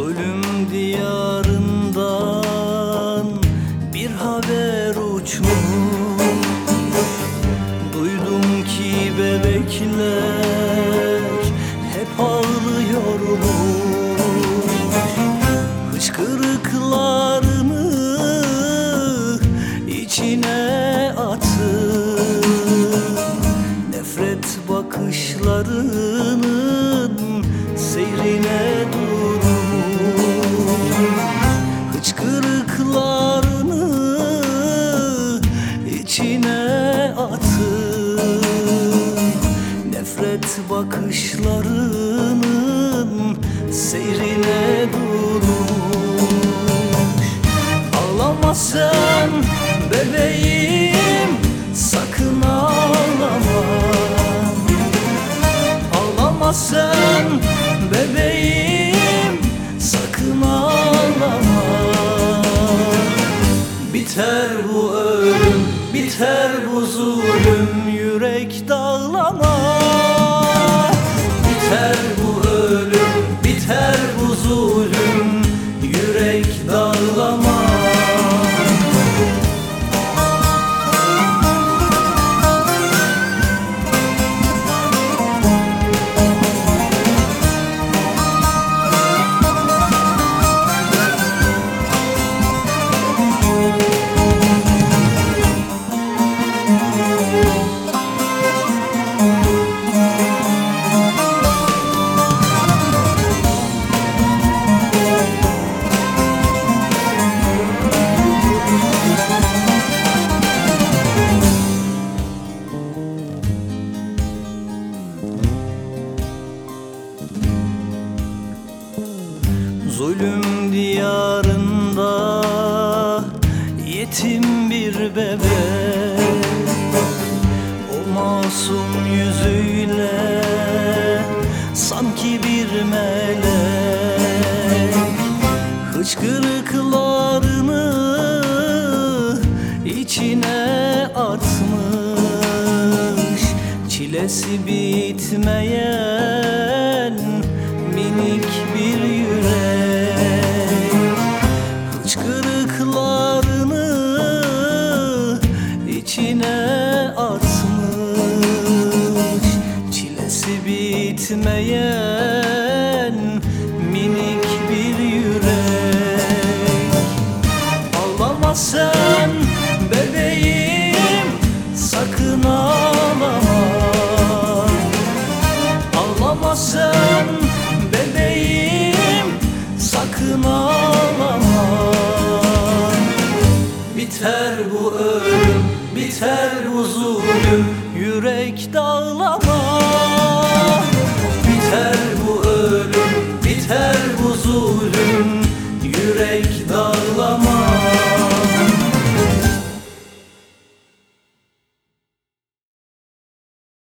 Zulüm diyarından bir haber uçmuş. Duydum ki bebekler hep ağlıyormuş. Hıçkırıklarını içine atın Nefret bakışları Bakışlarının seyrine durmuş. Ağlama sen bebeğim sakın ağlama. Ağlama sen bebeğim sakın ağlama. Biter bu ölüm, biter bu zulüm Yürek dağlama Zulüm diyarında yetim bir bebek O masum yüzüyle sanki bir melek. Hıçkırıklarını içine atmış. Çilesi bitmeyen minik bir yürek bitmeyen minik bir yürek. Ağlama sen bebeğim sakın ağlama. Ağlama sen bebeğim sakın ağlama. Biter bu ölüm biter bu zulüm. Yürek dağlama